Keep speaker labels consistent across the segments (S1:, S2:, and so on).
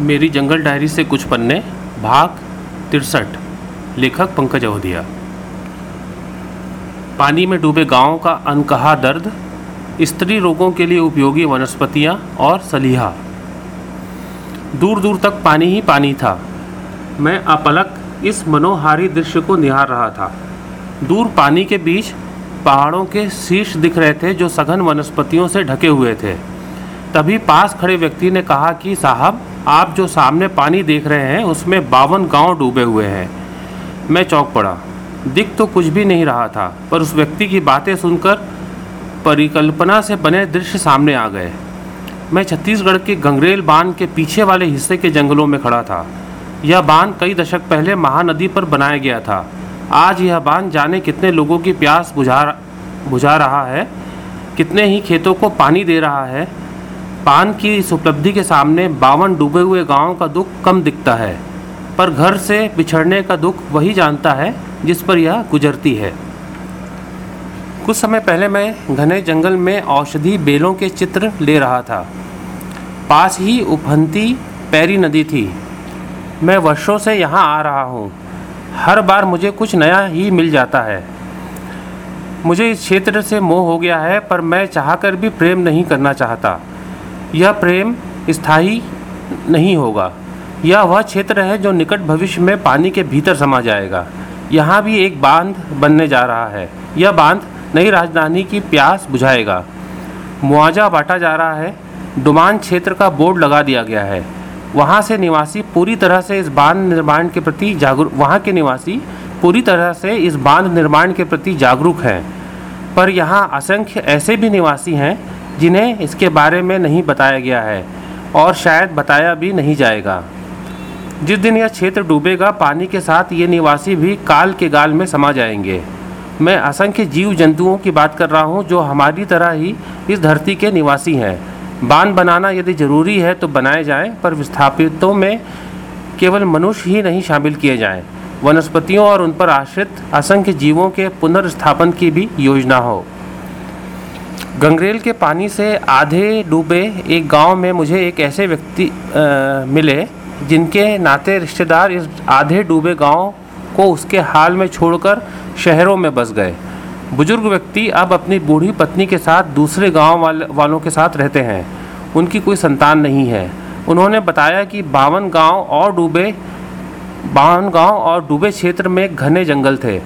S1: मेरी जंगल डायरी से कुछ पन्ने, भाग, तिरसठ, लेखक पंकज अवधिया। पानी में डूबे गाँव का अनकहा दर्द, स्त्री रोगों के लिए उपयोगी वनस्पतियाँ और सलीहा। दूर दूर तक पानी ही पानी था। मैं अपलक इस मनोहारी दृश्य को निहार रहा था। दूर पानी के बीच पहाड़ों के शीर्ष दिख रहे थे जो सघन वनस्पतियों से ढके हुए थे। तभी पास खड़े व्यक्ति ने कहा कि, साहब, आप जो सामने पानी देख रहे हैं, उसमें बावन गाँव डूबे हुए हैं। मैं चौंक पड़ा। दिख तो कुछ भी नहीं रहा था, पर उस व्यक्ति की बातें सुनकर परिकल्पना से बने दृश्य सामने आ गए। मैं छत्तीसगढ़ के गंगरेल बाँध के पीछे वाले हिस्से के जंगलों में खड़ा था। यह बाँध कई दशक पहले महानदी पर बनाया गया था। आज यह बाँध जाने कितने लोगों की प्यास बुझा बुझा रहा है, कितने ही खेतों को पानी दे रहा है पान की इस उपलब्धि के सामने बावन डूबे हुए गाँव का दुख कम दिखता है, पर घर से बिछड़ने का दुख वही जानता है जिस पर यह गुजरती है। कुछ समय पहले मैं घने जंगल में औषधि बेलों के चित्र ले रहा था। पास ही उफनती पैरी नदी थी। मैं वर्षों से यहाँ आ रहा हूँ। हर बार मुझे कुछ नया ही मिल जाता है। मुझे इस क्षेत्र से मोह हो गया है, पर मैं चाहकर भी प्रेम नहीं करना चाहता। यह प्रेम स्थायी नहीं होगा। यह वह क्षेत्र है जो निकट भविष्य में पानी के भीतर समा जाएगा। यहाँ भी एक बाँध बनने जा रहा है। यह बाँध नई राजधानी की प्यास बुझाएगा। मुआवजा बांटा जा रहा है। डुमान क्षेत्र का बोर्ड लगा दिया गया है। वहाँ से निवासी पूरी तरह से इस बाँध निर्माण के प्रति जागरूक वहाँ के निवासी पूरी तरह से इस बाँध निर्माण के प्रति जागरूक हैं। पर यहाँ असंख्य ऐसे भी निवासी हैं जिन्हें इसके बारे में नहीं बताया गया है और शायद बताया भी नहीं जाएगा। जिस दिन यह क्षेत्र डूबेगा, पानी के साथ ये निवासी भी काल के गाल में समा जाएँगे। मैं असंख्य जीव जंतुओं की बात कर रहा हूँ, जो हमारी तरह ही इस धरती के निवासी हैं। बाँध बनाना यदि ज़रूरी है तो बनाए जाएँ, पर विस्थापितों में केवल मनुष्य ही नहीं शामिल किए जाएँ। वनस्पतियों और उन पर आश्रित असंख्य जीवों के पुनर्स्थापन की भी योजना हो। गंगरेल के पानी से आधे डूबे एक गाँव में मुझे एक ऐसे व्यक्ति मिले, जिनके नाते रिश्तेदार इस आधे डूबे गाँव को उसके हाल में छोड़कर शहरों में बस गए। बुज़ुर्ग व्यक्ति अब अपनी बूढ़ी पत्नी के साथ दूसरे गाँव वाले, वालों के साथ रहते हैं। उनकी कोई संतान नहीं है। उन्होंने बताया कि बावन गाँव और डूबे, बावन गाँव और डूबे क्षेत्र में घने जंगल थे।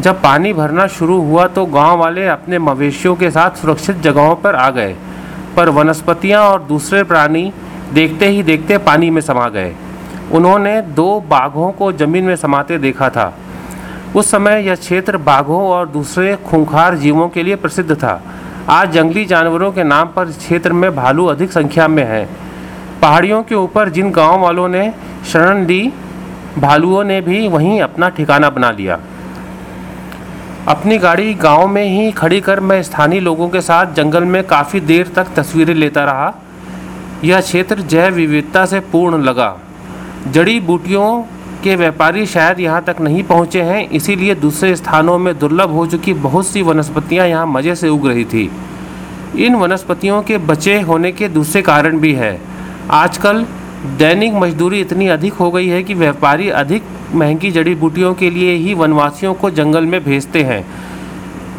S1: जब पानी भरना शुरू हुआ तो गाँव वाले अपने मवेशियों के साथ सुरक्षित जगहों पर आ गए, पर वनस्पतियाँ और दूसरे प्राणी देखते ही देखते पानी में समा गए। उन्होंने दो बाघों को ज़मीन में समाते देखा था। उस समय यह क्षेत्र बाघों और दूसरे खूंखार जीवों के लिए प्रसिद्ध था। आज जंगली जानवरों के नाम पर क्षेत्र में भालू अधिक संख्या में है। पहाड़ियों के ऊपर जिन गाँव वालों ने शरण ली, भालुओं ने भी वहीं अपना ठिकाना बना लिया। अपनी गाड़ी गाँव में ही खड़ी कर मैं स्थानीय लोगों के साथ जंगल में काफ़ी देर तक तस्वीरें लेता रहा। यह क्षेत्र जैव विविधता से पूर्ण लगा। जड़ी बूटियों के व्यापारी शायद यहाँ तक नहीं पहुँचे हैं, इसीलिए दूसरे स्थानों में दुर्लभ हो चुकी बहुत सी वनस्पतियाँ यहाँ मज़े से उग रही थी। इन वनस्पतियों के बचे होने के दूसरे कारण भी है। आजकल दैनिक मजदूरी इतनी अधिक हो गई है कि व्यापारी अधिक महँगी जड़ी बूटियों के लिए ही वनवासियों को जंगल में भेजते हैं।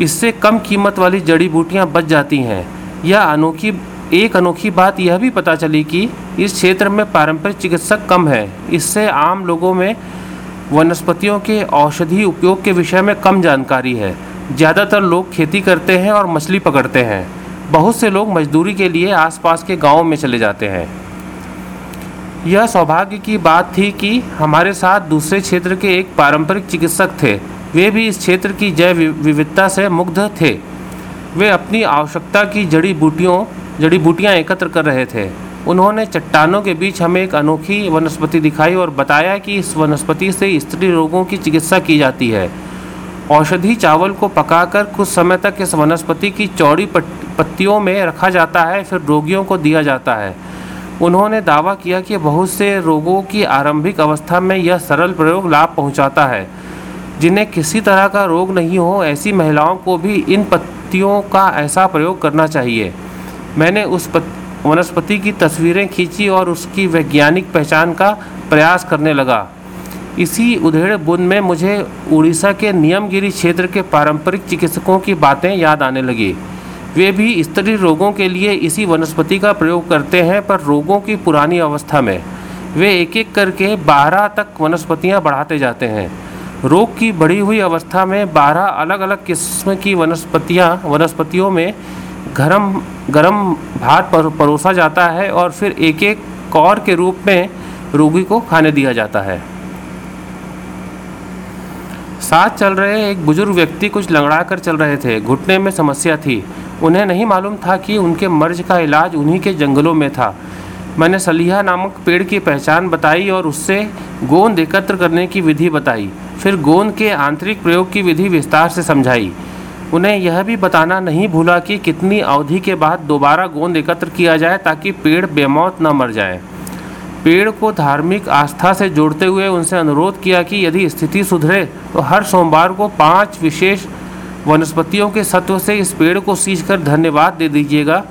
S1: इससे कम कीमत वाली जड़ी बूटियाँ बच जाती हैं। यह अनोखी, एक अनोखी बात यह भी पता चली कि इस क्षेत्र में पारंपरिक चिकित्सक कम है। इससे आम लोगों में वनस्पतियों के औषधि उपयोग के विषय में कम जानकारी है। ज़्यादातर लोग खेती करते हैं और मछली पकड़ते हैं। बहुत से लोग मजदूरी के लिए आसपास के गाँव में चले जाते हैं। यह सौभाग्य की बात थी कि हमारे साथ दूसरे क्षेत्र के एक पारंपरिक चिकित्सक थे। वे भी इस क्षेत्र की जैव विविधता से मुग्ध थे। वे अपनी आवश्यकता की जड़ी बूटियों, जड़ी बूटियाँ एकत्र कर रहे थे। उन्होंने चट्टानों के बीच हमें एक अनोखी वनस्पति दिखाई और बताया कि इस वनस्पति से स्त्री रोगों की चिकित्सा की जाती है। औषधि चावल को पकाकर कुछ समय तक इस वनस्पति की चौड़ी पत्तियों में रखा जाता है, फिर रोगियों को दिया जाता है। उन्होंने दावा किया कि बहुत से रोगों की आरंभिक अवस्था में यह सरल प्रयोग लाभ पहुंचाता है। जिन्हें किसी तरह का रोग नहीं हो ऐसी महिलाओं को भी इन पत्तियों का ऐसा प्रयोग करना चाहिए। मैंने उस पत, वनस्पति की तस्वीरें खींची और उसकी वैज्ञानिक पहचान का प्रयास करने लगा। इसी उधेड़ बुन में मुझे उड़ीसा के नियमगिरी क्षेत्र के पारंपरिक चिकित्सकों की बातें याद आने लगी। वे भी स्त्री रोगों के लिए इसी वनस्पति का प्रयोग करते हैं पर रोगों की पुरानी अवस्था में। वे एक एक करके बारह तक वनस्पतियाँ बढ़ाते जाते हैं। रोग की बढ़ी हुई अवस्था में बारह अलग अलग किस्म की वनस्पतियाँ वनस्पतियों में गरम गरम भात पर, परोसा जाता है और फिर एक एक कौर के रूप में रोगी को खाने दिया जाता है। साथ चल रहे एक बुज़ुर्ग व्यक्ति कुछ लंगड़ा कर चल रहे थे। घुटने में समस्या थी। उन्हें नहीं मालूम था कि उनके मर्ज का इलाज उन्हीं के जंगलों में था। मैंने सलीहा नामक पेड़ की पहचान बताई और उससे गोंद एकत्र करने की विधि बताई। फिर गोंद के आंतरिक प्रयोग की विधि विस्तार से समझाई। उन्हें यह भी बताना नहीं भूला कि कितनी अवधि के बाद दोबारा गोंद एकत्र किया जाए ताकि पेड़ बेमौत न मर जाए। पेड़ को धार्मिक आस्था से जोड़ते हुए उनसे अनुरोध किया कि यदि स्थिति सुधरे तो हर सोमवार को पाँच विशेष वनस्पतियों के सत्व से इस पेड़ को सींच कर धन्यवाद दे दीजिएगा।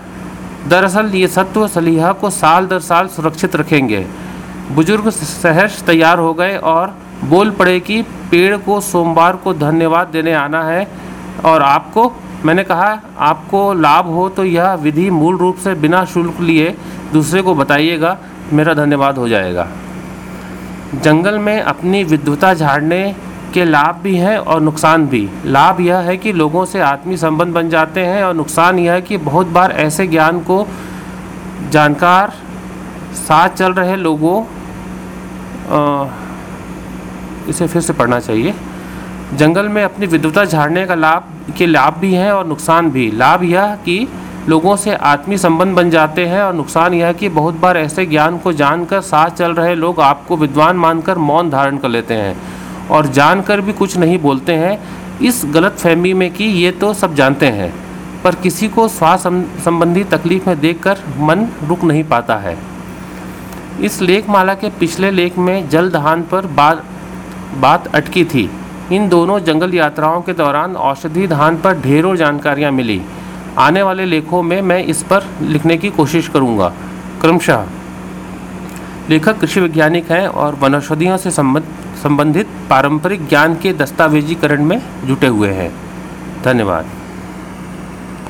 S1: दरअसल, ये सत्व सलीहा को साल दर साल सुरक्षित रखेंगे। बुज़ुर्ग सहर्ष तैयार हो गए और बोल पड़े कि पेड़ को सोमवार को धन्यवाद देने आना है और आपको, मैंने कहा, आपको लाभ हो तो यह विधि मूल रूप से बिना शुल्क लिए दूसरे को बताइएगा, मेरा धन्यवाद हो जाएगा। जंगल में अपनी विद्वता झाड़ने के लाभ भी हैं और नुकसान भी। लाभ यह है कि लोगों से आत्मीय संबंध बन जाते हैं और नुकसान यह है कि बहुत बार ऐसे ज्ञान को जानकार साथ चल रहे लोगों आ, इसे फिर से पढ़ना चाहिए। जंगल में अपनी विद्वता झाड़ने का लाभ के लाभ भी हैं और नुकसान भी। लाभ यह कि लोगों से आत्मीय संबंध बन जाते हैं और नुकसान यह कि बहुत बार ऐसे ज्ञान को जानकर साथ चल रहे लोग आपको विद्वान मानकर मौन धारण कर लेते हैं। और जानकर भी कुछ नहीं बोलते हैं, इस गलत फहमी में कि ये तो सब जानते हैं, पर किसी को स्वास्थ्य संबंधी तकलीफ़ में देखकर मन रुक नहीं पाता है। इस लेखमाला के पिछले लेख में जल दहान पर बात बात अटकी थी। इन दोनों जंगल यात्राओं के दौरान औषधि धान पर ढेरों जानकारियाँ मिली। आने वाले लेखों में मैं इस पर लिखने की कोशिश करूँगा। क्रमशः लेखक कृषि वैज्ञानिक हैं और वनौषधियों से संबंधित पारंपरिक ज्ञान के दस्तावेजीकरण में जुटे हुए हैं। धन्यवाद।